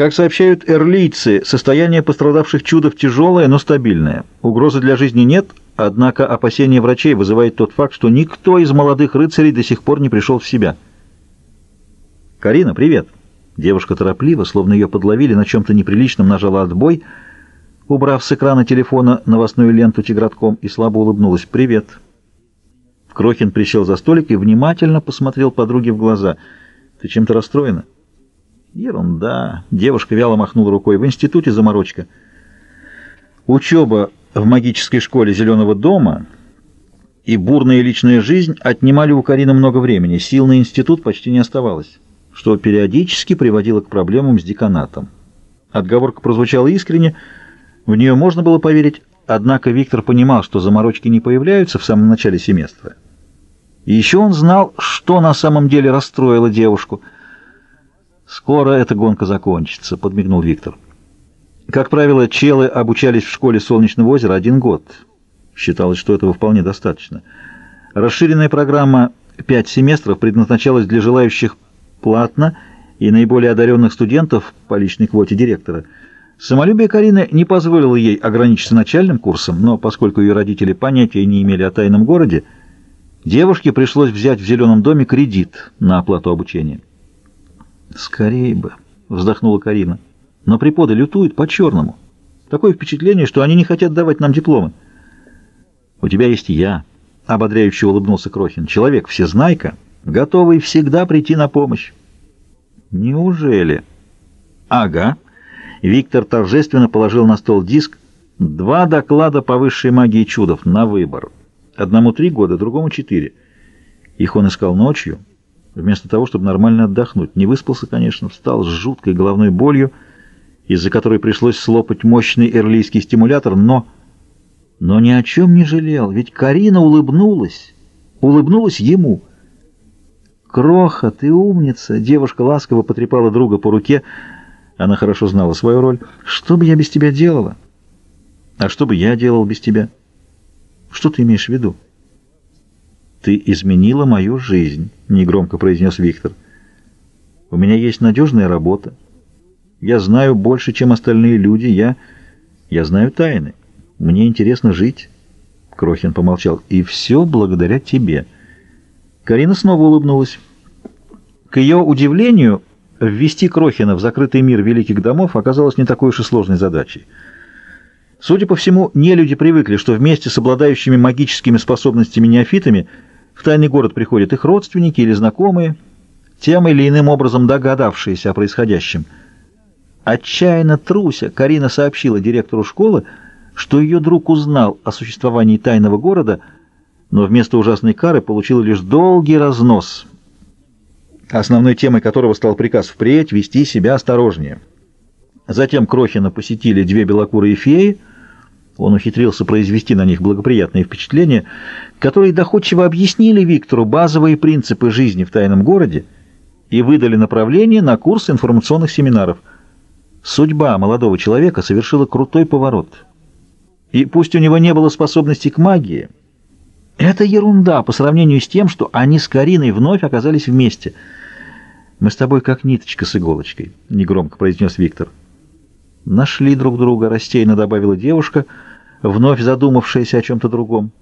Как сообщают эрлийцы, состояние пострадавших чудов тяжелое, но стабильное. Угрозы для жизни нет, однако опасения врачей вызывает тот факт, что никто из молодых рыцарей до сих пор не пришел в себя. «Карина, привет!» Девушка торопливо, словно ее подловили на чем-то неприличном, нажала отбой, убрав с экрана телефона новостную ленту тигратком и слабо улыбнулась. «Привет!» Крохин присел за столик и внимательно посмотрел подруге в глаза. «Ты чем-то расстроена?» «Ерунда!» Девушка вяло махнула рукой. «В институте заморочка». Учеба в магической школе Зеленого дома и бурная личная жизнь отнимали у Карины много времени. Сил на институт почти не оставалось, что периодически приводило к проблемам с деканатом. Отговорка прозвучала искренне, в нее можно было поверить, однако Виктор понимал, что заморочки не появляются в самом начале семестра. И еще он знал, что на самом деле расстроило девушку. «Скоро эта гонка закончится», — подмигнул Виктор. Как правило, челы обучались в школе Солнечного озера один год. Считалось, что этого вполне достаточно. Расширенная программа «Пять семестров» предназначалась для желающих платно и наиболее одаренных студентов по личной квоте директора. Самолюбие Карины не позволило ей ограничиться начальным курсом, но поскольку ее родители понятия не имели о тайном городе, Девушке пришлось взять в зеленом доме кредит на оплату обучения. «Скорей бы», — вздохнула Карина. «Но преподы лютуют по-черному. Такое впечатление, что они не хотят давать нам дипломы». «У тебя есть я», — ободряюще улыбнулся Крохин. «Человек всезнайка, готовый всегда прийти на помощь». «Неужели?» «Ага». Виктор торжественно положил на стол диск «Два доклада по высшей магии чудов на выбор». Одному три года, другому четыре. Их он искал ночью, вместо того, чтобы нормально отдохнуть. Не выспался, конечно, встал с жуткой головной болью, из-за которой пришлось слопать мощный эрлийский стимулятор, но... Но ни о чем не жалел, ведь Карина улыбнулась, улыбнулась ему. «Кроха, ты умница!» Девушка ласково потрепала друга по руке. Она хорошо знала свою роль. «Что бы я без тебя делала?» «А что бы я делал без тебя?» Что ты имеешь в виду? Ты изменила мою жизнь, негромко произнес Виктор. У меня есть надежная работа. Я знаю больше, чем остальные люди. Я... я знаю тайны. Мне интересно жить. Крохин помолчал. И все благодаря тебе. Карина снова улыбнулась. К ее удивлению, ввести Крохина в закрытый мир великих домов оказалось не такой уж и сложной задачей. Судя по всему, нелюди привыкли, что вместе с обладающими магическими способностями неофитами в тайный город приходят их родственники или знакомые, тем или иным образом догадавшиеся о происходящем. Отчаянно труся, Карина сообщила директору школы, что ее друг узнал о существовании тайного города, но вместо ужасной кары получил лишь долгий разнос, основной темой которого стал приказ впредь вести себя осторожнее. Затем Крохина посетили две белокурые феи — он ухитрился произвести на них благоприятное впечатление, которые доходчиво объяснили Виктору базовые принципы жизни в тайном городе и выдали направление на курс информационных семинаров. Судьба молодого человека совершила крутой поворот. И пусть у него не было способностей к магии, это ерунда по сравнению с тем, что они с Кариной вновь оказались вместе. «Мы с тобой как ниточка с иголочкой», — негромко произнес Виктор. «Нашли друг друга», — рассеянно добавила девушка — вновь задумавшаяся о чем-то другом.